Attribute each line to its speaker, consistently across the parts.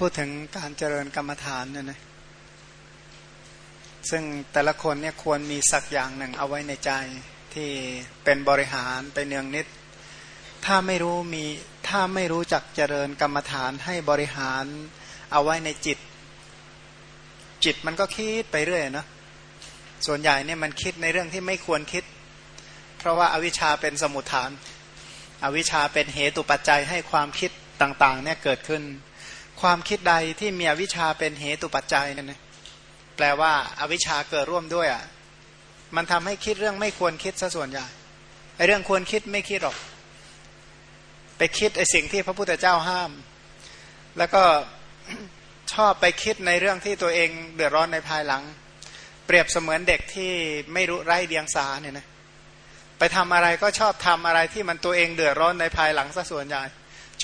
Speaker 1: พูดถึงการเจริญกรรมฐานเนี่ยนะซึ่งแต่ละคนเนี่ยควรมีสักอย่างหนึ่งเอาไว้ในใจที่เป็นบริหารไปเนืองนิด ถ้าไม่รู้มีถ้าไม่รู้จักเจริญกรรมฐานให้บริหารเอาไว้ในจิต จิตมันก็คิดไปเรื่อยนะส่วนใหญ่เนี่ยมันคิดในเรื่องที่ไม่ควรคิด เพราะว่าอาวิชชาเป็นสมุทฐาน อวิชชาเป็นเหตุปัจจัยให้ความคิดต่างๆเนี่ยเกิดขึ้น ความคิดใดที่มีอวิชชาเป็นเหตุปัจจัยนั่นนะแปลว่าอาวิชชาเกิดร่วมด้วยอะมันทำให้คิดเรื่องไม่ควรคิดซะส่วนใหญ่ไอเรื่องควรคิดไม่คิดหรอก ไปคิดไอสิ่งที่พระพุทธเจ้าห้าม แล้วก็ชอบไปคิดในเรื่องที่ตัวเองเดือดร้อนในภายหลัง เปรียบเสมือนเด็กที่ไม่รู้ไร้เดียงสาเนี่ยนะไปทำอะไรก็ชอบทำอะไรที่มันตัวเองเดือดร้อนในภายหลังซะส่วนใหญ่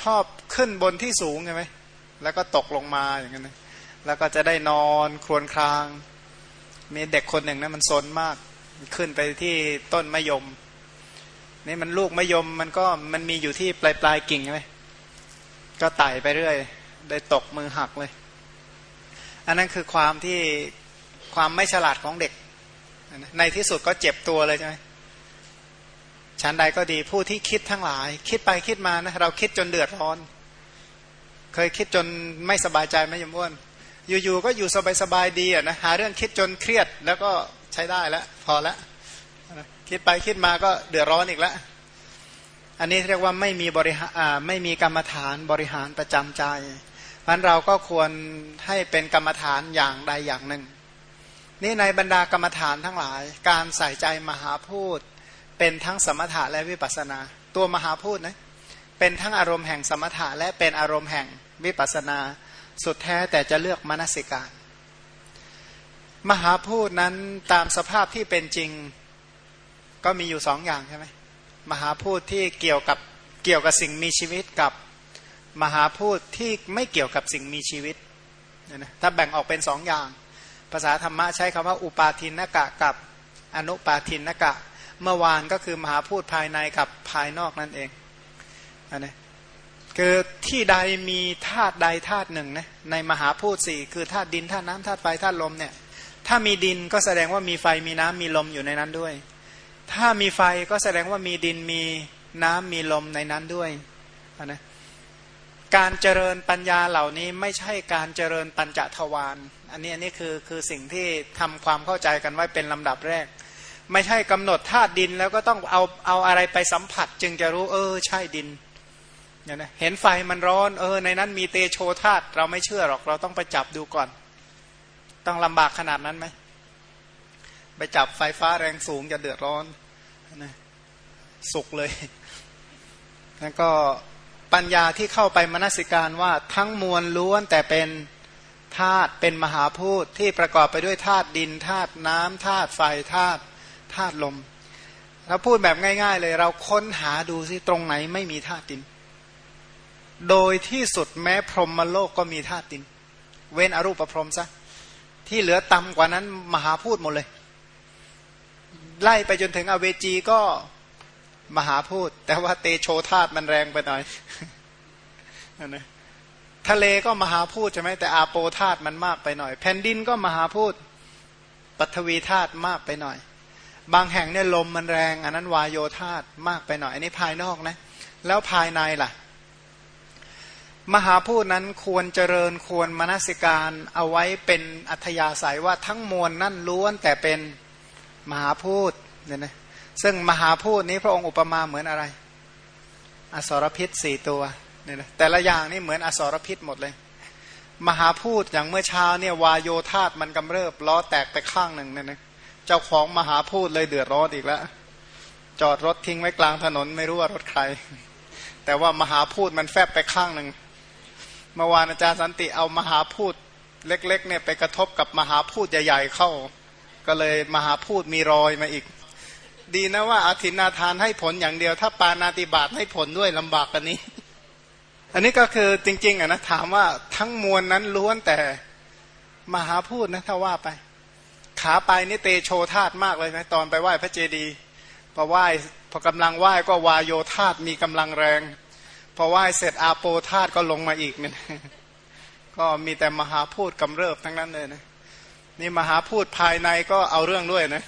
Speaker 1: ชอบขึ้นบนที่สูงใช่ไหม แล้วก็ตกลงมาอย่างนั้นแล้วก็จะได้นอนครวญคราง มีเด็กคนหนึ่งนะมันซนมาก ขึ้นไปที่ต้นมะยม นี่มันลูกมะยมมันก็มันมีอยู่ที่ปลายปลายกิ่งใช่ไหมก็ไต่ไปเรื่อย ได้ตกมือหักเลย อันนั้นคือความที่ความไม่ฉลาดของเด็ก ในที่สุดก็เจ็บตัวเลยใช่ไหมชั้นใดก็ดีผู้ที่คิดทั้งหลาย คิดไปคิดมานะเราคิดจนเดือดร้อน เคยคิดจนไม่สบายใจไหมยมอ้วนอยู่ๆก็อยู่สบายๆดีอะนะหาเรื่องคิดจนเครียดแล้วก็ใช้ได้แล้วพอแล้วคิดไปคิดมาก็เดือดร้อนอีกแล้วอันนี้เรียกว่าไม่มีบริหารไม่มีกรรมฐานบริหารประจำใจพันเราก็ควรให้เป็นกรรมฐานอย่างใดอย่างหนึ่ง นี่ในบรรดากรรมฐานทั้งหลาย การใส่ใจมหาพูดเป็นทั้งสมถะและวิปัสนา ตัวมหาพูดนะ เป็นทั้งอารมณ์แห่งสมถะและเป็นอารมณ์แห่งวิปัสนา สุดแท้แต่จะเลือกมนสิการ มหาพูดนั้นตามสภาพที่เป็นจริงก็มีอยู่สองอย่างใช่ไหมมหาพูดที่เกี่ยวกับเกี่ยวกับสิ่งมีชีวิตกับมหาพูดที่ไม่เกี่ยวกับสิ่งมีชีวิตนะถ้าแบ่งออกเป็นสองอย่าง ภาษาธรรมะใช้คำว่าอุปาทินกะกับอนุปาทินนกะ เมื่อวานก็คือมหาพูดภายในกับภายนอกนั่นเอง อันนี้คือที่ใดมีธาตุใดธาตุหนึ่งนะในมหาพูดสี่คือธาตุดินธาตุน้ำธาตุไฟธาตุลมเนี่ยถ้ามีดินก็แสดงว่ามีไฟมีน้ำมีลมอยู่ในนั้นด้วย ถ้ามีไฟก็แสดงว่ามีดินมีน้ำมีลมในนั้นด้วยนะการเจริญปัญญาเหล่านี้ไม่ใช่การเจริญปัญจทวารอันนี้อันนี้คือคือสิ่งที่ทำความเข้าใจกันไว้เป็นลำดับแรก ไม่ใช่กำหนดธาตุดินแล้วก็ต้องเอาเอาอะไรไปสัมผัส จึงจะรู้เออใช่ดิน เนี่ยนะเห็นไฟมันร้อนเออในนั้นมีเตโชธาตเราไม่เชื่อหรอกเราต้องไปจับดูก่อน ต้องลำบากขนาดนั้นไหมไปจับไฟฟ้าแรงสูงจะเดือดร้อนนะสุกเลยแล้วก็ปัญญาที่เข้าไปมนสิการว่าทั้งมวลล้วนแต่เป็นธาตุเป็นมหาพูดที่ประกอบไปด้วยธาตุดินธาตุน้ำธาตุไฟธาตุธาตุลม เราพูดแบบง่าย ๆ เลย เราค้นหาดูสิตรงไหนไม่มีธาตุดิน โดยที่สุดแม้พรหมโลกก็มีธาตุดิน เว้นอรูปพรหมซะ ที่เหลือต่ำกว่านั้นมหาพูดหมดเลย ไล่ไปจนถึงอเวจีก็มหาพูด แต่ว่าเตโชธาตุมันแรงไปหน่อยนะทะเลก็มหาพูดใช่ไหมแต่อาโปธาตุมันมากไปหน่อย แผ่นดินก็มหาพูดปัทวีธาตุมากไปหน่อย บางแห่งเนี่ยลมมันแรง อันนั้นวายโยธาตุมากไปหน่อย อันนี้ภายนอกนะ แล้วภายในล่ะ มหาพูดนั้นควรเจริญควรมนสิการเอาไว้เป็นอัธยาศัยว่าทั้งมวลนั่นล้วนแต่เป็นมหาพูดเนี่ยนะซึ่งมหาพูดนี้พระองค์อุปมาเหมือนอะไร อสรพิษสี่ตัวเนี่ยนะแต่ละอย่างนี่เหมือนอสรพิษหมดเลย มหาพูดอย่างเมื่อเช้าเนี่ยวายโยธาตมันกำเริบล้อแตกไปข้างหนึ่งเนี่ยนะเจ้าของมหาพูดเลยเดือดร้อนอีกแล้วจอดรถทิ้งไว้กลางถนนไม่รู้ว่ารถใคร แต่ว่ามหาพูดมันแฟบไปข้างหนึ่ง เมื่อวานอาจารย์สันติเอามหาพูดเล็กๆเนี่ยไปกระทบกับมหาพูดใหญ่ ๆ เข้า ก็เลยมหาพูดมีรอยมาอีก ดีนะว่าอาทินาทานให้ผลอย่างเดียว ถ้าปานาติบาตให้ผลด้วยลำบากกันนี้ อันนี้ก็คือจริงๆอะนะถามว่าทั้งมวลนั้นล้วนแต่มหาพูดนะถ้าว่าไป ขาไปนี่เตโชธาตมากเลยนะตอนไปไหว้พระเจดีย์พอไหว้พอกำลังไหว้ก็วายโยธาตมีกำลังแรง พอไหว้เสร็จอาโปธาตก็ลงมาอีกเนี่ยก็มีแต่มหาพูดกำเริบทั้งนั้นเลยนะนี่มหาพูดภายในก็เอาเรื่องด้วยนะ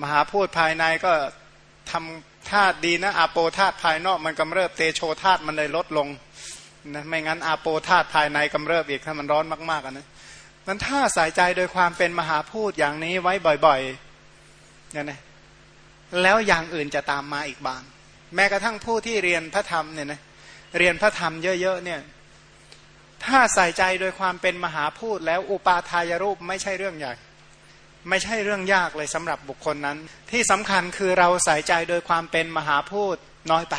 Speaker 1: มหาพูดภายในก็ทำธาตุดีนะอาโปธาตุภายนอกมันกำเริบเตโชธาตุมันเลยลดลงนะไม่งั้นอาโปธาตุภายในกำเริบอีกถ้ามันร้อนมากๆนะมันถ้าใส่ใจโดยความเป็นมหาพูดอย่างนี้ไว้บ่อยๆเนี่ยนะแล้วอย่างอื่นจะตามมาอีกบาง แม้กระทั่งผู้ที่เรียนพระธรรมเนี่ยนะเรียนพระธรรมเยอะๆเนี่ยถ้าใส่ใจโดยความเป็นมหาพูดแล้วอุปาทายรูปไม่ใช่เรื่องใหญ่ ไม่ใช่เรื่องยากเลยสำหรับบุคคลนั้น ที่สำคัญคือเราใส่ใจโดยความเป็นมหาพูดน้อยไป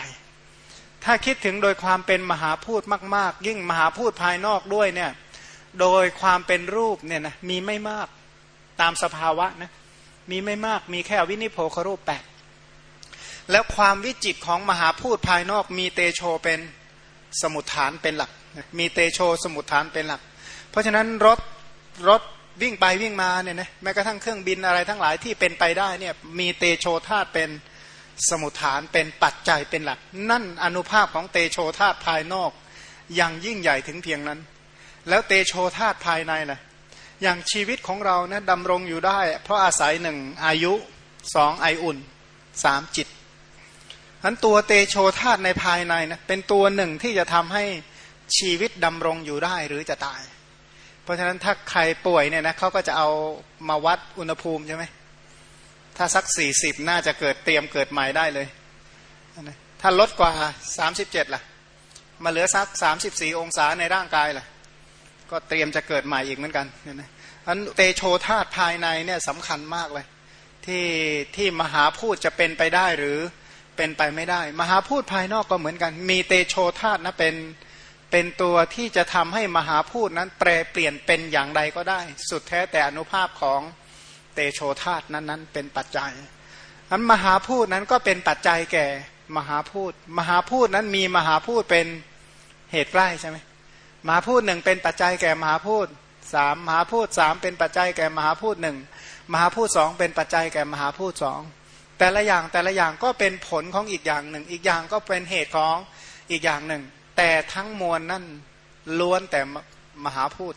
Speaker 1: ถ้าคิดถึงโดยความเป็นมหาพูดมาก ๆ ยิ่งมหาพูดภายนอกด้วยเนี่ยโดยความเป็นรูปเนี่ยนะมีไม่มากตามสภาวะนะมีไม่มากมีแค่วินิโพครูปแปด แล้วความวิจิตของมหาพูดภายนอก มีเตโชเป็นสมุทฐานเป็นหลัก มีเตโชสมุทฐานเป็นหลัก เพราะฉะนั้นรถรถวิ่งไปวิ่งมาเนี่ยนะแม้กระทั่งเครื่องบินอะไรทั้งหลายที่เป็นไปได้เนี่ยมีเตโชธาตุเป็นสมุทฐานเป็นปัจจัยเป็นหลัก นั่นอนุภาพของเตโชธาตุภายนอกอย่างยิ่งใหญ่ถึงเพียงนั้น แล้วเตโชธาตุภายในนะอย่างชีวิตของเรานะดำรงอยู่ได้ เพราะอาศัยหนึ่งอายุสองไออุ่นสามจิต นั้นตัวเตโชธาตุในภายในนะเป็นตัวหนึ่งที่จะทำให้ชีวิตดำรงอยู่ได้หรือจะตาย เพราะฉะนั้นถ้าใครป่วยเนี่ยนะเขาก็จะเอามาวัดอุณหภูมิใช่ไหมถ้าสักสี่สิบน่าจะเกิดเตรียมเกิดใหม่ได้เลย ถ้าลดกว่าสามสิบเจ็ดล่ะ มาเหลือสักสามสิบสี่องศาในร่างกายล่ะ ก็เตรียมจะเกิดใหม่อีกเหมือนกันเนี่ยนะอันเตโชธาตภายในเนี่ยสำคัญมากเลย ที่ที่มหาพูดจะเป็นไปได้หรือ เป็นไปไม่ได้ มหาพูดภายนอกก็เหมือนกัน มีเตโชธาตนะเป็นเป็นตัวที่จะทำให้มหาพูดนั้นแปรเปลี่ยนเป็นอย่างใดก็ได้ สุดแท้แต่อนุภาพของเตโชธาตนั้นนั้นเป็นปัจจัยนั้นมหาพูดนั้นก็เป็นปัจจัยแก่มหาพูดมหาพูดนั้นมีมหาพูดเป็นเหตุใกล้ใช่ไหมมหาพูดหนึ่งเป็นปัจจัยแก่มหาพูดสามมหาพูดสามเป็นปัจจัยแก่มหาพูดหนึ่งมหาพูดสองเป็นปัจจัยแก่มหาพูดสอง แต่ละอย่างแต่ละอย่างก็เป็นผลของอีกอย่างหนึ่ง อีกอย่างก็เป็นเหตุของอีกอย่างหนึ่ง แต่ทั้งมวลนั่นล้วนแต่มหาพูด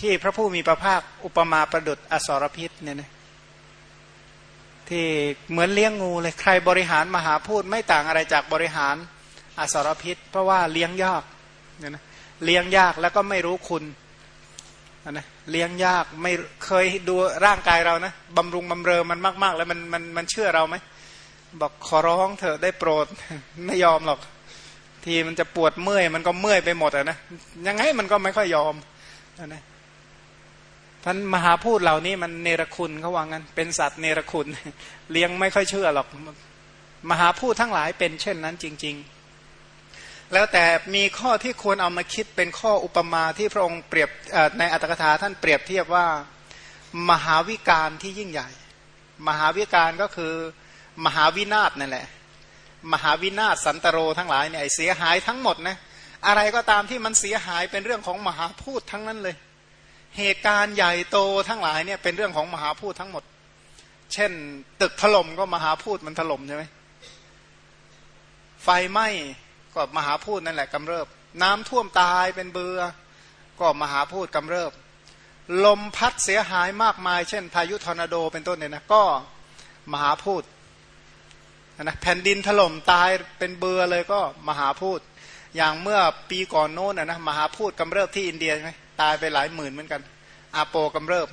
Speaker 1: ที่พระผู้มีพระภาคอุปมาประดุดอสรพิษเนี่ยนะที่เหมือนเลี้ยงงูเลยใครบริหารมหาพูดไม่ต่างอะไรจากบริหารอสรพิษ เพราะว่าเลี้ยงยากเนี่ยนะเลี้ยงยากแล้วก็ไม่รู้คุณนะ เลี้ยงยากไม่เคยดูร่างกายเรานะบำรุงบำเรอมันมาก ๆ แล้วมันมันมันเชื่อเราไหมบอกขอร้องเถอะได้โปรดไม่ยอมหรอก ทีมันจะปวดเมื่อย มันก็เมื่อยไปหมดอะนะยังไงมันก็ไม่ค่อยยอมนะท่านมหาพูดเหล่านี้มันเนรคุณเขาว่างั้น เป็นสัตว์เนรคุณ เลี้ยงไม่ค่อยเชื่อหรอก มหาพูดทั้งหลายเป็นเช่นนั้นจริง ๆ แล้วแต่มีข้อที่ควรเอามาคิดเป็นข้ออุปมาที่พระองค์เปรียบในอัตถกถาท่านเปรียบเทียบว่า มหาวิการที่ยิ่งใหญ่ มหาวิการก็คือมหาวินาศนั่นแหละ มหาวินาศสันตโรทั้งหลายเนี่ยเสียหายทั้งหมดนะอะไรก็ตามที่มันเสียหายเป็นเรื่องของมหาพูดทั้งนั้นเลย เหตุการณ์ใหญ่โตทั้งหลายเนี่ยเป็นเรื่องของมหาพูดทั้งหมด เช่น ตึกถล่มก็มหาพูดมันถล่มใช่ไหมไฟไหม้ ก็มหาพูดนั่นแหละกำเริบ น้ำท่วมตายเป็นเบือ ก็มหาพูดกำเริบ ลมพัดเสียหายมากมาย เช่น พายุทอร์นาโดเป็นต้นเนี่ยนะก็มหาพูดนะแผ่นดินถล่มตายเป็นเบือเลยก็มหาพูด อย่างเมื่อปีก่อนโน้นนะมหาพูดกำเริบที่อินเดียใช่ไหมตายไปหลายหมื่นเหมือนกันอาโปกำเริบ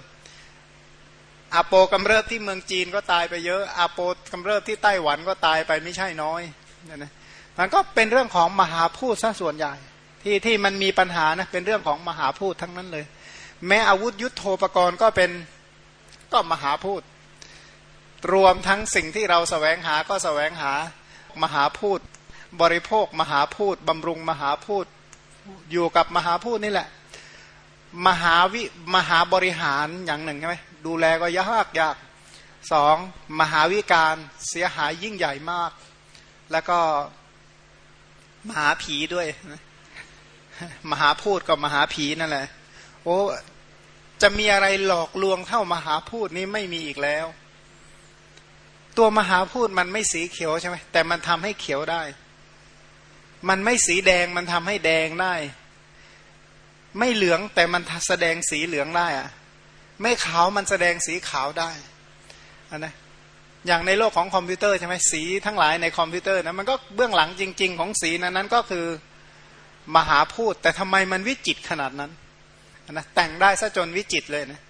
Speaker 1: อาโปกำเริบที่เมืองจีนก็ตายไปเยอะอาโปกำเริบที่ไต้หวันก็ตายไปไม่ใช่น้อยนะนะ มันก็เป็นเรื่องของมหาพูดซะส่วนใหญ่ ที่ที่มันมีปัญหานะเป็นเรื่องของมหาพูดทั้งนั้นเลย แม้อาวุธยุโทโธปกรณ์ก็เป็นก็มหาพูด รวมทั้งสิ่งที่เราสแสวงหาก็สแสวงหามหาพูด บริโภคมหาพูดบำรุงมหาพูดอยู่กับมหาพูดนี่แหละ มหาวิมหาบริหารอย่างหนึ่งใช่ไหมดูแลก็ยากยากสองมหาวิการเสียหายยิ่งใหญ่มาก แล้วก็ มหาผีด้วย มหาพูดกับมหาผีนั่นแหละ โอ้จะมีอะไรหลอกลวงเท่ามหาพูดนี้ไม่มีอีกแล้ว ตัวมหาพูดมันไม่สีเขียวใช่ไหมแต่มันทำให้เขียวได้ มันไม่สีแดงมันทำให้แดงได้ ไม่เหลืองแต่มันแสดงสีเหลืองได้อะไม่ขาวมันแสดงสีขาวได้อันนะ อย่างในโลกของคอมพิวเตอร์ใช่ไหมสีทั้งหลายในคอมพิวเตอร์นะมันก็เบื้องหลังจริง ๆ ของสีนั้นนั้นก็คือมหาภูต แต่ทำไมมันวิจิตรขนาดนั้นนะแต่งได้ซะจนวิจิตรเลยนะ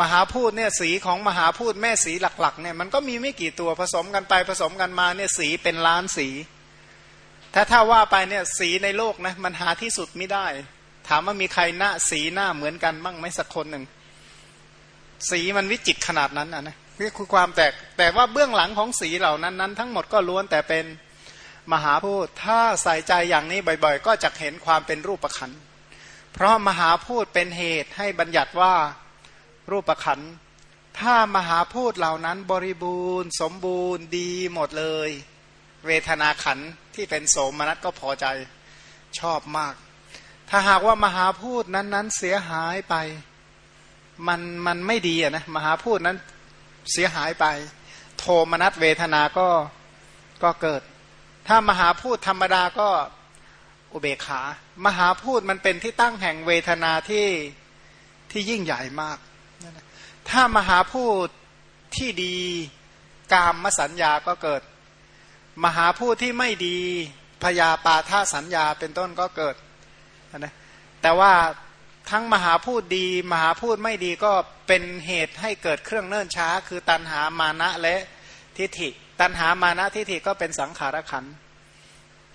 Speaker 1: มหาภูตเนี่ยสีของมหาภูตแม่สีหลักๆเนี่ยมันก็มีไม่กี่ตัวผสมกันไปผสมกันมาเนี่ยสีเป็นล้านสี ถ้าถ้าว่าไปเนี่ยสีในโลกนะมันหาที่สุดไม่ได้ ถามว่ามีใครหน้าสีหน้าเหมือนกันบ้างไหมสักคนหนึ่งสีมันวิจิตขนาดนั้นนะ นี่คือความแตกแต่ว่าเบื้องหลังของสีเหล่านั้นนั้นทั้งหมดก็ล้วนแต่เป็นมหาพูดถ้าใส่ใจอย่างนี้บ่อย ๆ ก็จะเห็นความเป็นรูปขันเพราะมหาพูดเป็นเหตุให้บัญญัติว่ารูปขันถ้ามหาพูดเหล่านั้นบริบูรณ์ สมบูรณ์ดีหมดเลย เวทนาขันที่เป็นโสมนัสก็พอใจชอบมาก ถ้าหากว่ามหาพูดนั้นๆเสียหายไป มันมันไม่ดีอะนะมหาพูดนั้น เสียหายไป โทมนัสเวทนาก็ก็เกิด ถ้ามหาพูดธรรมดาก็อุเบกขา มหาพูดมันเป็นที่ตั้งแห่งเวทนาที่ที่ยิ่งใหญ่มาก ถ้ามหาพูดที่ดีกามมสัญญาก็เกิด มหาพูดที่ไม่ดีพยาปาท่าสัญญาเป็นต้นก็เกิดนะแต่ว่า ทั้งมหาพูดดี มหาพูดไม่ดีก็เป็นเหตุให้เกิดเครื่องเนิ่นช้า คือตันหามานะและทิฏฐิ ตันหามานะทิฏฐิก็เป็นสังขารขัน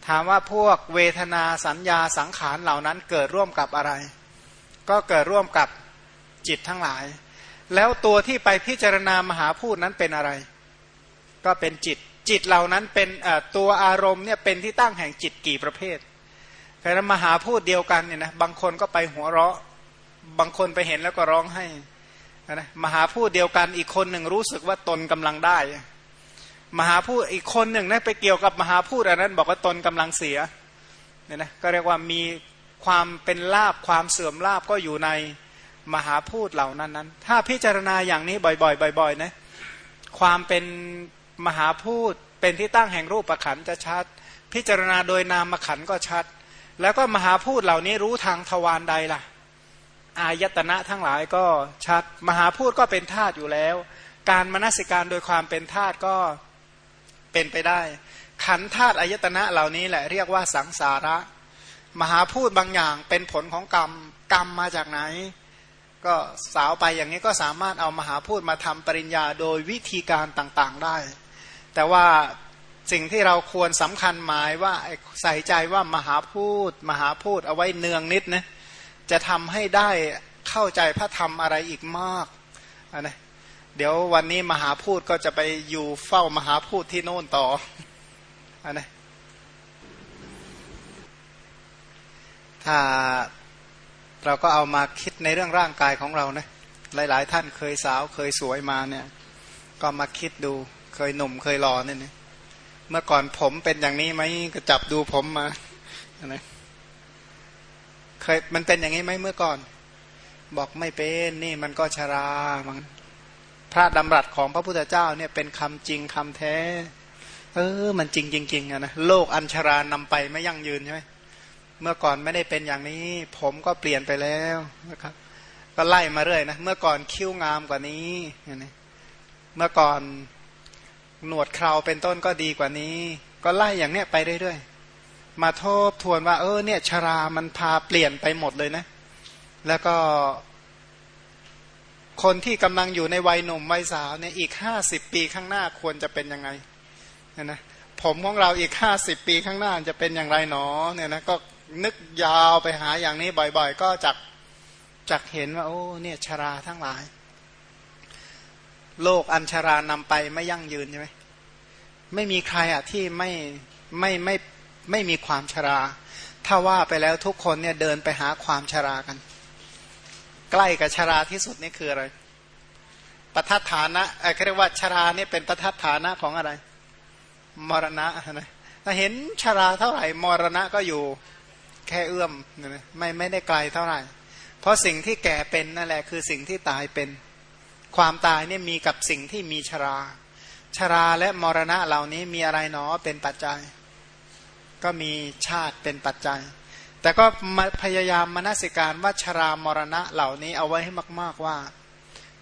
Speaker 1: ถามว่าพวกเวทนาสัญญาสังขารเหล่านั้นเกิดร่วมกับอะไร ก็เกิดร่วมกับจิตทั้งหลาย แล้วตัวที่ไปพิจารณามหาพูดนั้นเป็นอะไร ก็เป็นจิต จิตเหล่านั้นเป็นตัวอารมณ์เนี่ยเป็นที่ตั้งแห่งจิตกี่ประเภทแต่มหาพูดเดียวกันเนี่ยนะบางคนก็ไปหัวเราะ บางคนไปเห็นแล้วก็ร้องให้นะมหาพูดเดียวกันอีกคนหนึ่งรู้สึกว่าตนกำลังได้ มหาพูดอีกคนหนึ่งนะไปเกี่ยวกับมหาพูดอันนั้น บอกว่าตนกำลังเสียเนี่ยนะก็เรียกว่ามีความเป็นลาบความเสื่อมลาบก็อยู่ในมหาพูดเหล่านั้นนั้น ถ้าพิจารณาอย่างนี้บ่อยๆบ่อยๆนะความเป็นมหาพูดเป็นที่ตั้งแห่งรูปประขันจะชัด พิจารณาโดยนามขันก็ชัด แล้วก็มหาพูดเหล่านี้รู้ทางทวารใดล่ะ อายตนะทั้งหลายก็ชัด มหาพูดก็เป็นธาตุอยู่แล้ว การมนสิการโดยความเป็นธาตุก็เป็นไปได้ ขันธาตุอายตนะเหล่านี้แหละเรียกว่าสังสาระ มหาพูดบางอย่างเป็นผลของกรรมกรรมมาจากไหน ก็สาวไปอย่างนี้ก็สามารถเอามหาพูดมาทำปริญญาโดยวิธีการต่างๆได้ แต่ว่าสิ่งที่เราควรสำคัญหมายว่าใส่ใจว่ามหาพูด มหาพูดเอาไว้เนืองนิดนะ จะทำให้ได้เข้าใจพระธรรมอะไรอีกมากนนะเดี๋ยววันนี้มหาพูดก็จะไปอยู่เฝ้ามหาพูดที่โน่นต่ออนนะถ้าเราก็เอามาคิดในเรื่องร่างกายของเรานะหลาย ๆ ท่านเคยสาวเคยสวยมาเนี่ย ก็มาคิดดูเคยหนุ่มเคยหล่อเนี่ยเมื่อก่อนผมเป็นอย่างนี้ไหมก็จับดูผมมานะ เคยมันเป็นอย่างนี้ไหมเมื่อก่อน บอกไม่เป็นนี่มันก็ชรามังพระดำรัสของพระพุทธเจ้าเนี่ยเป็นคำจริงคำแท้ เออ มันจริงจริงๆอะนะโลกอัญชรานำไปไม่ยั่งยืนใช่ไหมเมื่อก่อนไม่ได้เป็นอย่างนี้ ผมก็เปลี่ยนไปแล้วนะครับ ก็ไล่มาเรื่อยนะเมื่อก่อนคิ้วงามกว่านี้เมื่อก่อนหนวดคราวเป็นต้นก็ดีกว่านี้ ก็ไล่อย่างเนี้ยไปเรื่อยๆ มาทบทวนว่า เออเนี่ยชรา มันพาเปลี่ยนไปหมดเลยนะ แล้วก็ คนที่กำลังอยู่ในวัยหนุ่มวัยสาวเนี่ยอีกห้าสิบปีข้างหน้าควรจะเป็นยังไงเนี่ยนะผมของเราอีกห้าสิบปีข้างหน้าจะเป็นอย่างไรหนอเนี่ยนะก็นึกยาวไปหาอย่างนี้บ่อย ๆ ก็จักจักเห็นว่า โอ้เนี่ยชราทั้งหลาย โลกอัญชรานำไปไม่ยั่งยืนใช่ไหมไม่มีใครอะที่ไม่ไม่ไม่ ไม่มีความชรา ถ้าว่าไปแล้วทุกคนเนี่ยเดินไปหาความชรากัน ใกล้กับชราที่สุดนี่คืออะไรปทัฐานะเขาเรียกว่าชราเนี่ยเป็นปทัฐานะของอะไร มรณะนะถ้าเห็นชราเท่าไหร่ มรณะก็อยู่แค่เอื้อมไม่ไม่ได้ไกลเท่าไหร่ เพราะสิ่งที่แก่เป็นนั่นแหละคือสิ่งที่ตายเป็น ความตายเนี่ยมีกับสิ่งที่มีชรา ชราและมรณะเหล่านี้มีอะไรหนอเป็นปัจจัย ก็มีชาติเป็นปัจจัย แต่ก็พยายามมนสิการวัชรามรณะเหล่านี้เอาไว้ให้มาก ๆว่า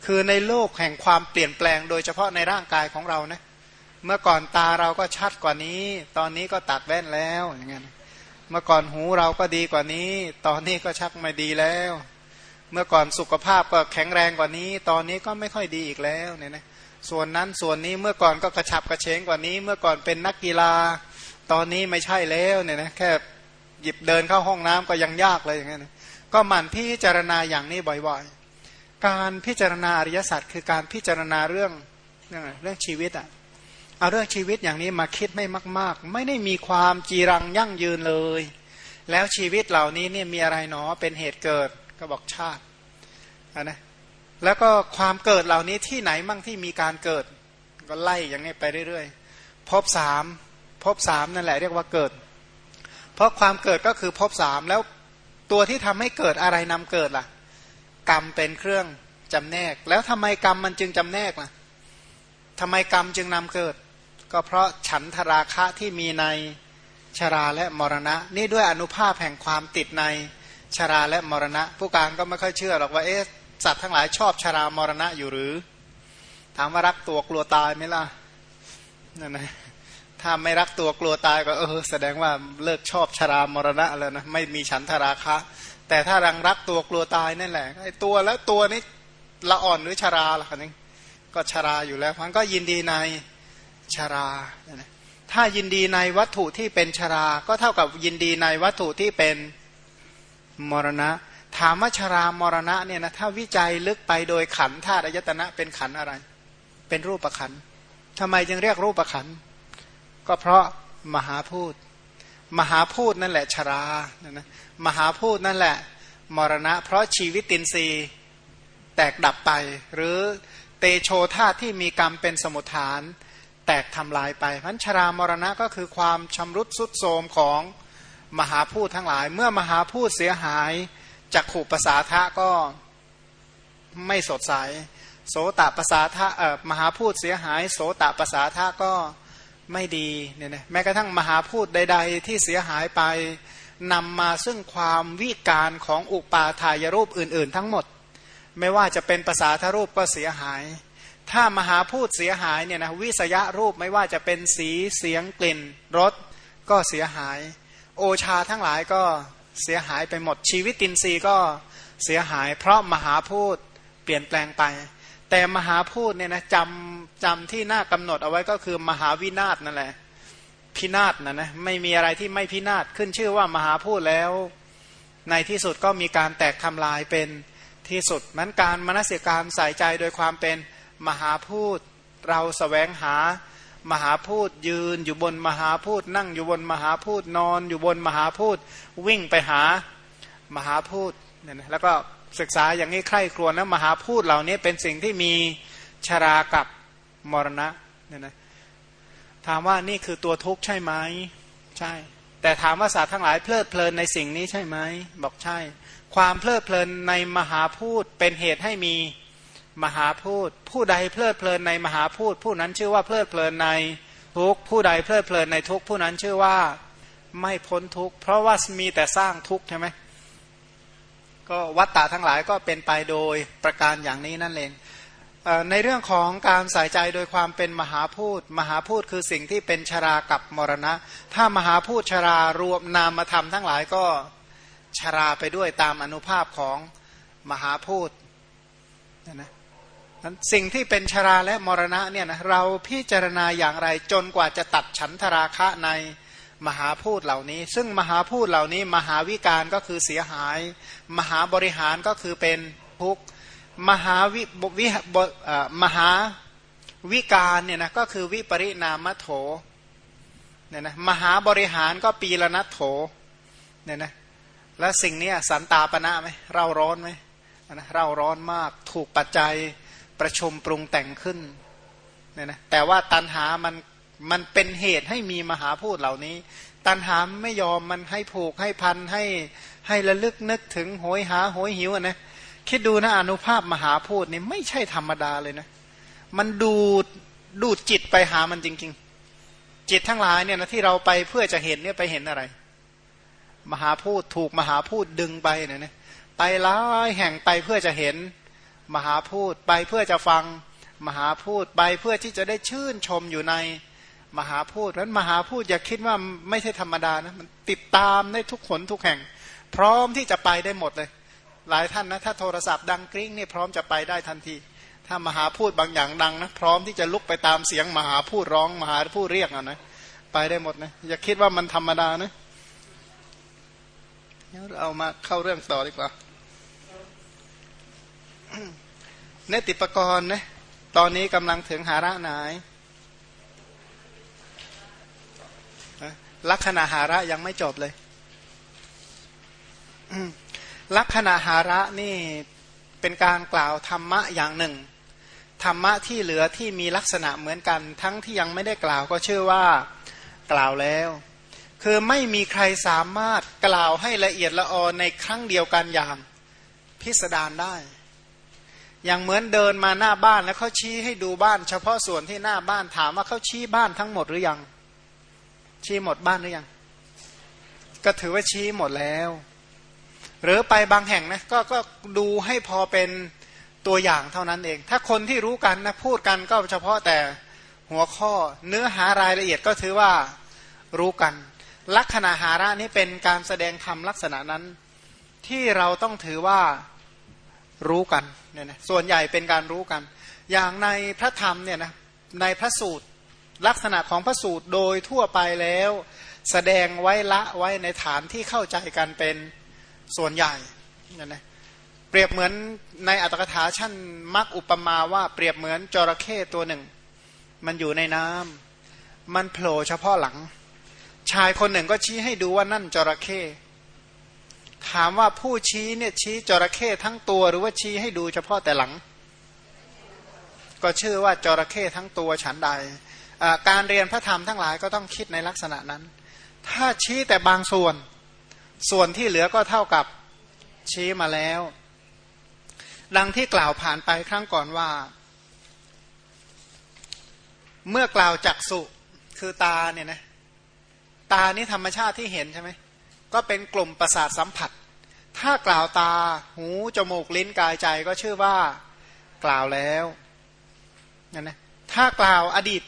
Speaker 1: คือในโลกแห่งความเปลี่ยนแปลงโดยเฉพาะในร่างกายของเรานะเมื่อก่อนตาเราก็ชัดกว่านี้ ตอนนี้ก็ตัดแว่นแล้วอย่างเงี้ยเมื่อก่อนหูเราก็ดีกว่านี้ ตอนนี้ก็ชักไม่ดีแล้ว เมื่อก่อนสุขภาพก็แข็งแรงกว่านี้ ตอนนี้ก็ไม่ค่อยดีอีกแล้วเนี่ยนะส่วนนั้นส่วนนี้เมื่อก่อนก็กระฉับกระเฉงกว่านี้ เมื่อก่อนเป็นนักกีฬา ตอนนี้ไม่ใช่แล้วเนี่ยนะแค่หยิบเดินเข้าห้องน้ำก็ยังยากเลยอย่างเงี้ยก็หมั่นพิจารณาอย่างนี้บ่อยๆ การพิจารณาอริยสัจคือการพิจารณาเรื่องเรื่องชีวิตอะเอาเรื่องชีวิตอย่างนี้มาคิดไม่มาก ๆ ไม่ได้มีความจีรังยั่งยืนเลย แล้วชีวิตเหล่านี้เนี่ยมีอะไรหนอเป็นเหตุเกิดก็บอกชาตินะแล้วก็ความเกิดเหล่านี้ที่ไหนมั่งที่มีการเกิด ก็ไล่อย่างนี้ไปเรื่อยๆพบสาม พบสามนั่นแหละเรียกว่าเกิด เพราะความเกิดก็คือพบสามแล้วตัวที่ทำให้เกิดอะไรนำเกิดล่ะ กรรมเป็นเครื่องจำแนก แล้วทำไมกรรมมันจึงจำแนกล่ะทำไมกรรมจึงนำเกิด ก็เพราะฉันทราคะที่มีในชราและมรณะ นี่ด้วยอนุภาพแห่งความติดในชราและมรณะ ผู้การก็ไม่ค่อยเชื่อหรอกว่าเอ๊ะสัตว์ทั้งหลายชอบชรามรณะอยู่หรือ ถามว่ารักตัวกลัวตายไหมล่ะนั่นนะ ถ้าไม่รักตัวกลัวตายก็เออ แสดงว่าเลิกชอบชรามรณะแล้วนะไม่มีฉันทราคะ แต่ถ้ารังรักตัวกลัวตายนั่นแหละไอ้ตัวแล้วตัวนี้ละอ่อนหรือชราล่ะคันนี้ก็ชราอยู่แล้วพันก็ยินดีในชราถ้ายินดีในวัตถุที่เป็นชรา ก็เท่ากับยินดีในวัตถุที่เป็นมรณะ ถามว่าชรามรณะเนี่ยนะถ้าวิจัยลึกไปโดยขันธาตุอายตนะเป็นขันอะไร เป็นรูปขันทำไมจึงเรียกรูปขัน ก็เพราะมหาพูดมหาพูดนั่นแหละชรานะมหาพูดนั่นแหละมรณะ เพราะชีวิตตินทรีย์แตกดับไป หรือเตโชธาที่มีกรรมเป็นสมุทฐาน แตกทำลายไปพันชรามรณะก็คือความชำรุดสุดโทมของมหาพูดทั้งหลาย เมื่อมหาพูดเสียหายจากขู่ภาษาทะก็ไม่สดใสโสตภาษาทะเออมหาพูดเสียหาย โสตภาษาทะก็ ไม่ดีเนี่ยนะแม้กระทั่งมหาพูดใด ๆ ที่เสียหายไปนำมาซึ่งความวิการของอุปาทายรูปอื่น ๆ ทั้งหมด ไม่ว่าจะเป็นภาษาทรูปก็เสียหาย ถ้ามหาพูดเสียหายเนี่ยนะวิสยะรูปไม่ว่าจะเป็นสีเสียงกลิ่นรสก็เสียหาย โอชาทั้งหลายก็เสียหายไปหมดชีวิตตินรีก็เสียหาย เพราะมหาพูดเปลี่ยนแปลงไป แต่มหาพูดเนี่ยนะจำจำที่น่ากำหนดเอาไว้ก็คือมหาวินาศนั่นแหละพินาศนะนะไม่มีอะไรที่ไม่พินาศขึ้นชื่อว่ามหาพูดแล้ว ในที่สุดก็มีการแตกทำลายเป็นที่สุดมันการมนสิการใส่ใจโดยความเป็นมหาพูดเราสแสวงหามหาพูดยืนอยู่บนมหาพูดนั่งอยู่บนมหาพูดนอน อยู่บนมหาพูดวิ่งไปหามหาพูดเนี่ยนะแล้วก็ ศึกษาอย่างนี้ใคร่ครวญนะมหาพูดเหล่านี้เป็นสิ่งที่มีชรากับมรณะเนี่ยนะถามว่านี่คือตัวทุกข์ใช่ไหมใช่ แต่ถามว่าสัตว์ทั้งหลายเพลิดเพลินในสิ่งนี้ใช่ไหมบอกใช่ ความเพลิดเพลินในมหาพูดเป็นเหตุให้มีมหาพูด ผู้ใดเพลิดเพลินในมหาพูด ผู้นั้นชื่อว่าเพลิดเพลินในทุกผู้ใดเพลิดเพลินในทุกผู้นั้นชื่อว่าไม่พ้นทุกเพราะว่ามีแต่สร้างทุกใช่ไหม ก็วัตตาทั้งหลายก็เป็นไปโดยประการอย่างนี้นั่นเองในเรื่องของการใส่ใจโดยความเป็นมหาพูด มหาพูดคือสิ่งที่เป็นชรากับมรณะ ถ้ามหาพูดชรารวมนามธรรมทั้งหลายก็ชราไปด้วยตามอนุภาพของมหาพูดนะสิ่งที่เป็นชราและมรณะเนี่ยนะเราพิจารณาอย่างไรจนกว่าจะตัดฉันทราคะใน มหาพูดเหล่านี้ ซึ่งมหาพูดเหล่านี้ มหาวิการก็คือเสียหาย มหาบริหารก็คือเป็นทุกมหาวิวิมหาวิการเนี่ยนะก็คือวิปริณามโถเนี่ยนะมหาบริหารก็ปีละนัทโถเนี่ยนะแล้วสิ่งนี้สันตาปณะไหมเร่าร้อนไหมนะเร่าร้อนมากถูกปัจจัยประชุมปรุงแต่งขึ้นเนี่ยนะแต่ว่าตันหามัน มันเป็นเหตุให้มีมหาพูดเหล่านี้ ตันหามไม่ยอมมันให้ผูกให้พันให้ให้ระลึกนึกถึงโหยหาโหยหิวนะคิดดูนะอนุภาพมหาพูดนี่ไม่ใช่ธรรมดาเลยนะ มันดูดดูดจิตไปหามันจริง ๆ จิตทั้งหลายเนี่ยนะที่เราไปเพื่อจะเห็นเนี่ยไปเห็นอะไร มหาพูดถูกมหาพูดดึงไปเนี่ยนะไปหลายแห่งไปเพื่อจะเห็นมหาพูดไปเพื่อจะฟังมหาพูดไปเพื่อที่จะได้ชื่นชมอยู่ใน มหาพูดนั้นมหาพูดอย่าคิดว่าไม่ใช่ธรรมดานะมันติดตามได้ทุกขนทุกแห่ง พร้อมที่จะไปได้หมดเลย หลายท่านนะถ้าโทรศัพท์ดังกริ้งนี่พร้อมจะไปได้ทันที ถ้ามหาพูดบางอย่างดังนะพร้อมที่จะลุกไปตามเสียงมหาพูดร้องมหาพูดเรียกอะนะไปได้หมดนะอย่าคิดว่ามันธรรมดานะเอามาเข้าเรื่องต่อดีกว่าเนติปกรณ์นะตอนนี้กำลังถึงหาระไหน ลักษณะหาระยังไม่จบเลยลักษณะหาระนี่เป็นการกล่าวธรรมะอย่างหนึ่ง ธรรมะที่เหลือที่มีลักษณะเหมือนกัน ทั้งที่ยังไม่ได้กล่าวก็ชื่อว่ากล่าวแล้ว คือไม่มีใครสามารถกล่าวให้ละเอียดละออในครั้งเดียวกันอย่างพิสดารได้ อย่างเหมือนเดินมาหน้าบ้านแล้วเขาชี้ให้ดูบ้าน เฉพาะส่วนที่หน้าบ้านถามว่าเขาชี้บ้านทั้งหมดหรือยัง ชี้หมดบ้านหรือยัง ก็ถือว่าชี้หมดแล้ว หรือไปบางแห่งนะก็ก็ดูให้พอเป็นตัวอย่างเท่านั้นเอง ถ้าคนที่รู้กันนะพูดกันก็เฉพาะแต่หัวข้อเนื้อหารายละเอียดก็ถือว่ารู้กัน ลักษณะหาระนี้เป็นการแสดงธรรมลักษณะนั้น ที่เราต้องถือว่ารู้กันเนี่ยนะส่วนใหญ่เป็นการรู้กัน อย่างในพระธรรมเนี่ยนะในพระสูตร ลักษณะของพระสูตรโดยทั่วไปแล้ว แสดงไว้ละไว้ในฐานที่เข้าใจกันเป็นส่วนใหญ่เนี่ยนะเปรียบเหมือนในอัตถกถาชั้นมักอุปมาว่าเปรียบเหมือนจระเข้ตัวหนึ่ง มันอยู่ในน้ำมันโผล่เฉพาะหลัง ชายคนหนึ่งก็ชี้ให้ดูว่านั่นจระเข้ถามว่าผู้ชี้เนี่ยชี้จระเข้ทั้งตัวหรือว่าชี้ให้ดูเฉพาะแต่หลัง ก็ชื่อว่าจระเข้ทั้งตัวฉันใด การเรียนพระธรรมทั้งหลายก็ต้องคิดในลักษณะนั้น ถ้าชี้แต่บางส่วน ส่วนที่เหลือก็เท่ากับชี้มาแล้ว ดังที่กล่าวผ่านไปครั้งก่อนว่า เมื่อกล่าวจักสุคือตาเนี่ยนะตานี่ธรรมชาติที่เห็นใช่ไหมก็เป็นกลุ่มประสาทสัมผัส ถ้ากล่าวตาหูจมูกลิ้นกายใจก็ชื่อว่า กล่าวแล้วนั่นนะถ้ากล่าวอดีต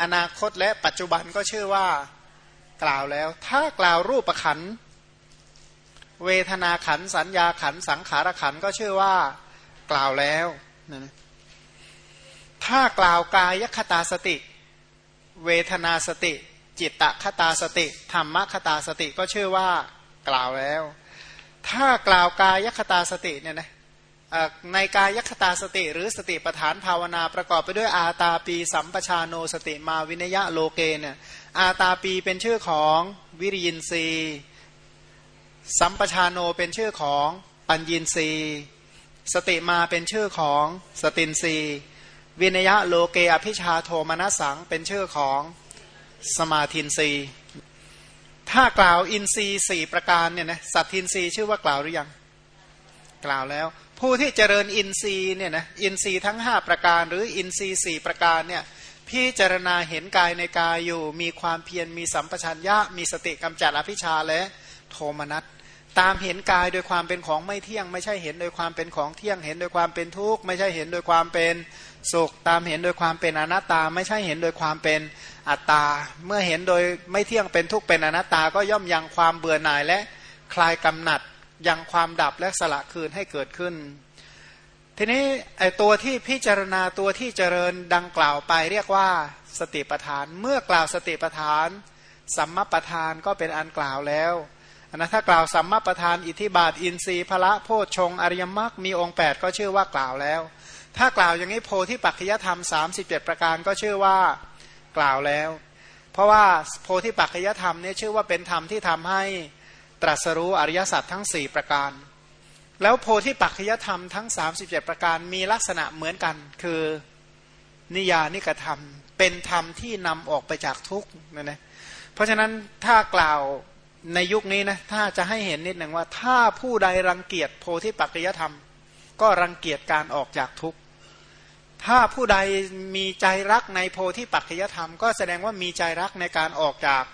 Speaker 1: อนาคตและปัจจุบันก็ชื่อว่ากล่าวแล้ว ถ้ากล่าวรูปขันเวทนาขันสัญญาขันสังขารขันก็ชื่อว่ากล่าวแล้วนะถ้ากล่าวกายคตาสติ เวทนาสติ จิตตคตาสติธรรมคตาสติก็ชื่อว่ากล่าวแล้ว ถ้ากล่าวกายคตาสติเนี่ยนะ ในกายคตาสติหรือสติปฐานภาวนาประกอบไปด้วยอาตาปีสัมปชาโนสติมาวินยะโลเกเนี่ยอาตาปีเป็นชื่อของวิริยินทรีย์สัมปชาโนเป็นชื่อของปัญญินทรีย์สติมาเป็นชื่อของสตินทรีย์วิเนยยะโลเกอภิชฌาโทมนัสสังเป็นชื่อของสมาธินทรีย์ถ้ากล่าวอินทรีย์สี่ประการเนี่ยนะสัทธินทรีย์ชื่อว่ากล่าวหรือยัง กล่าวแล้ว ผู้ที่เจริญอินทรีย์เนี่ยนะอินทรีย์ทั้ง 5 ประการ หรืออินทรีย์4ประการเนี่ยพิจารณาเห็นกายในกายอยู่ มีความเพียรมีสัมปชัญญะ มีสติกำจัดอภิชาและโทมนัสตามเห็นกายโดยความเป็นของไม่เที่ยง ไม่ใช่เห็นโดยความเป็นของเที่ยง เห็นโดยความเป็นทุกข์ไม่ใช่เห็นโดยความเป็นสุข ตามเห็นโดยความเป็นอนัตตา ไม่ใช่เห็นโดยความเป็นอัตตา เมื่อเห็นโดยไม่เที่ยงเป็นทุกข์เป็นอนัตตาก็ย่อมยังความเบื่อหน่ายและคลายกำหนัด ยังความดับและสละคืนให้เกิดขึ้น ทีนี้ไอตัวที่พิจารณาตัวที่เจริญดังกล่าวไปเรียกว่าสติปทาน เมื่อกล่าวสติปทาน สัมมาปทานก็เป็นอันกล่าวแล้วนะถ้ากล่าวสัมมาปทานอิทิบาท อินทรีย์พระโพชฌงอริยมรรคมีองค์ 8 ก็ชื่อว่ากล่าวแล้ว ถ้ากล่าวอย่างนี้โพธิปัจจยธรรม 37 ประการก็ชื่อว่ากล่าวแล้ว เพราะว่าโพธิปัจจยธรรมนี่ชื่อว่าเป็นธรรมที่ทำให้ ตรัสรู้อริยสัจทั้ง 4 ประการ แล้วโพธิปัจจยธรรมทั้ง 37 ประการมีลักษณะเหมือนกัน คือนิยานิกธรรม เป็นธรรมที่นำออกไปจากทุกข์นะนะเพราะฉะนั้นถ้ากล่าวในยุคนี้นะถ้าจะให้เห็นนิดหนึ่งว่า ถ้าผู้ใดรังเกียจโพธิปัจจยธรรม ก็รังเกียจการออกจากทุกข์ถ้าผู้ใดมีใจรักในโพธิปัจจยธรรม ก็แสดงว่ามีใจรักในการออกจาก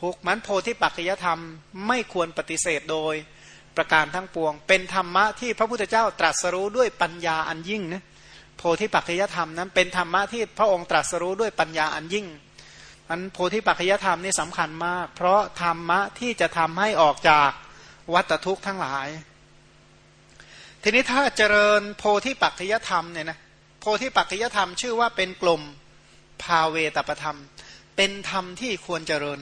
Speaker 1: ทุกข์มันโพธิปัจจยธรรมไม่ควรปฏิเสธโดยประการทั้งปวง เป็นธรรมะที่พระพุทธเจ้าตรัสรู้ด้วยปัญญาอันยิ่งนะโพธิปัจจยธรรมนั้นเป็นธรรมะที่พระองค์ตรัสรู้ด้วยปัญญาอันยิ่งมันโพธิปัจจยธรรมนี่สำคัญมาก เพราะธรรมะที่จะทำให้ออกจากวัตทุกข์ทั้งหลาย ทีนี้ถ้าเจริญโพธิปัจจยธรรมเนี่ยนะโพธิปัจจยธรรมชื่อว่าเป็นกลุ่มภาเวตประธรรม เป็นธรรมที่ควรเจริญ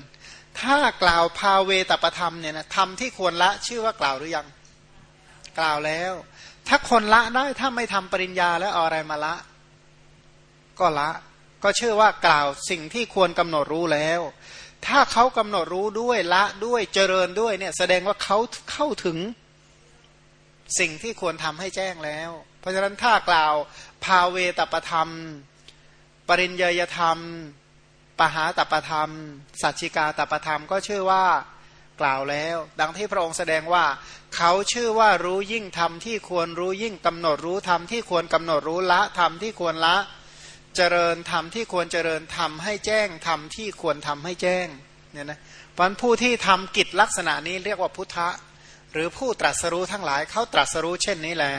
Speaker 1: ถ้ากล่าวภาเวตประธรรมเนี่ยนะธรรมที่ควรละชื่อว่ากล่าวหรือยัง กล่าวแล้ว ถ้าคนละได้ถ้าไม่ทำปริญญาแล้วเอาอะไรมาละ ก็ละ ก็ชื่อว่ากล่าวสิ่งที่ควรกำหนดรู้แล้ว ถ้าเขากำหนดรู้ด้วยละด้วยเจริญด้วยเนี่ย แสดงว่าเขาเข้าถึงสิ่งที่ควรทำให้แจ้งแล้ว เพราะฉะนั้นถ้ากล่าวภาเวตประธรรม ปริญญยธรรม ปหาตประธรรม สัจจิกาตประธรรมก็ชื่อว่ากล่าวแล้ว ดังที่พระองค์แสดงว่า เขาชื่อว่ารู้ยิ่งทำที่ควรรู้ยิ่งกำหนดรู้ทำที่ควรกำหนดรู้ละทำที่ควรละ เจริญทำที่ควรเจริญทำให้แจ้งทำที่ควรทำให้แจ้งเนี่ยนะพราะผู้ที่ทำกิจลักษณะนี้เรียกว่าพุทธะ หรือผู้ตรัสรู้ทั้งหลายเขาตรัสรู้เช่นนี้แหละ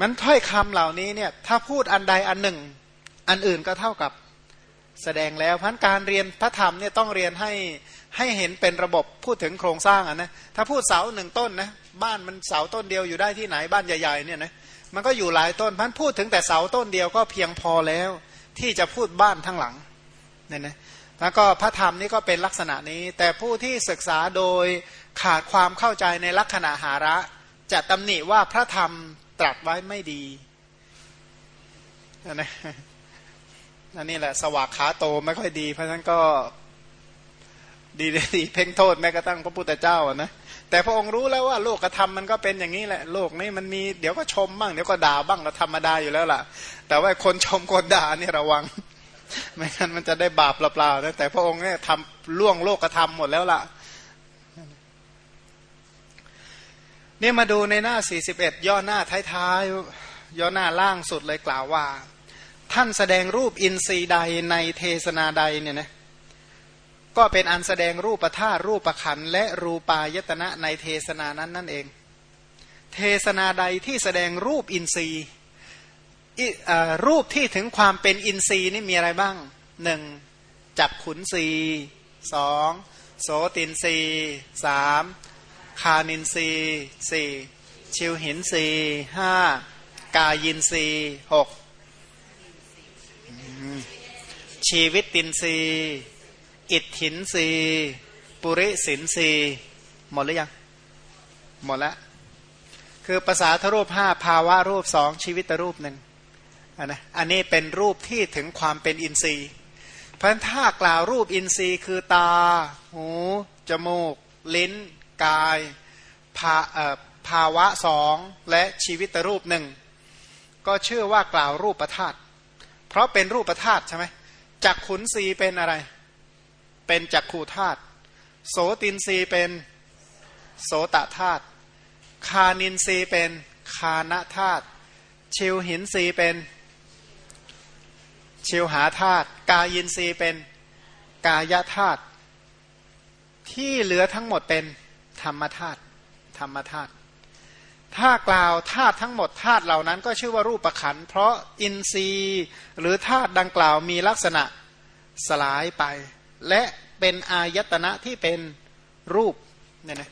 Speaker 1: มันถ้อยคำเหล่านี้เนี่ยถ้าพูดอันใดอันหนึ่ง อันอื่นก็เท่ากับ แสดงแล้วพันการเรียนพระธรรมเนี่ยต้องเรียนให้ให้เห็นเป็นระบบพูดถึงโครงสร้างอะนะถ้าพูดเสาหนึ่งต้นนะบ้านมันเสาต้นเดียวอยู่ได้ที่ไหนบ้านใหญ่ๆเนี่ยนะมันก็อยู่หลายต้นพันพูดถึงแต่เสาต้นเดียวก็เพียงพอแล้ว ที่จะพูดบ้านทั้งหลังเนี่ยนะแล้วก็พระธรรมนี่ก็เป็นลักษณะนี้ แต่ผู้ที่ศึกษาโดยขาดความเข้าใจในลักษณะหาระ จะตำหนิว่าพระธรรมตรัสไว้ไม่ดีนะ นั่นนี่แหละ สวากขาโตไม่ค่อยดี เพราะฉะนั้นก็ดีดีเพ่งโทษแม้กระทั่งพระพุทธเจ้านะแต่พระองค์รู้แล้วว่าโลกธรรมมันก็เป็นอย่างนี้แหละ โลกนี้มันมีเดี๋ยวก็ชมบ้างเดี๋ยวก็ด่าบ้างก็ธรรมดาอยู่แล้วล่ะ แต่ว่าคนชมคนด่านี่ระวัง ไม่งั้นมันจะได้บาปเปล่าๆนะแต่พระองค์เนี่ยทำล่วงโลกธรรมหมดแล้วล่ะนี่มาดูในหน้า 41 ย่อหน้าท้ายๆย่อหน้าล่างสุดเลยกล่าวว่า ท่านแสดงรูปอินทรีย์ใดในเทศนาใดเนี่ยนะก็เป็นอันแสดงรูปธาตุรูปประขันและรูปายตนะในเทศนานั้นนั่นเอง เทศนาใดที่แสดงรูปอินทรีย์รูปที่ถึงความเป็นอินทรีย์นี่มีอะไรบ้างหนึ่งจับขุนสีสองโสตินสีสามคานินรีสี่ชิวหินรีห้ากายินรีหก ชีวิตตินรีอิทธินรีปุริสินรีหมดหรือยัง หมดแล้วคือภาษาทรูปห้าภาวะรูปสองชีวิตรูปหนึ่งอันนะอันนี้เป็นรูปที่ถึงความเป็นอินทรีย์ เพราะถ้ากล่าวรูปอินทรีย์คือตา หู จมูก ลิ้น กายภาภาวะสองและชีวิตรูปหนึ่งก็เชื่อว่ากล่าวรูปประธาตเพราะเป็นรูปประธาตใช่ไหม จักขุนสีเป็นอะไร เป็นจักขูธาตุโสตินสีเป็นโสตธาตุคานินสีเป็นคานธาตุชิวหินสีเป็น ชิวหาธาตุกายินสีเป็นกายธาตุที่เหลือทั้งหมดเป็นธรรมธาตุธรรมธาตุ ถ้ากล่าวธาตุทั้งหมดธาตุเหล่านั้นก็ชื่อว่ารูปประขัน เพราะอินทรีย์หรือธาตุดังกล่าวมีลักษณะสลายไป และเป็นอายตนะที่เป็นรูปเนี่ยนะ